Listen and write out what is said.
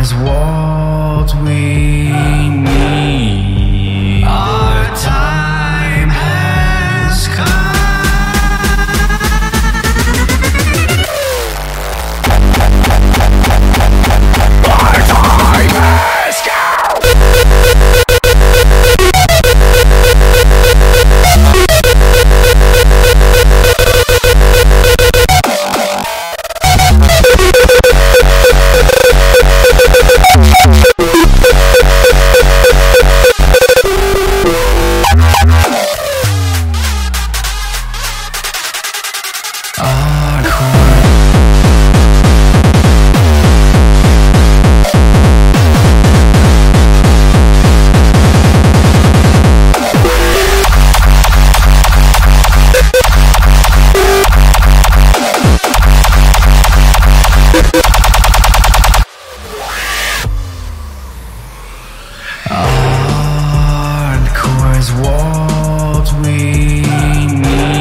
is what we need. Hardcore what we need.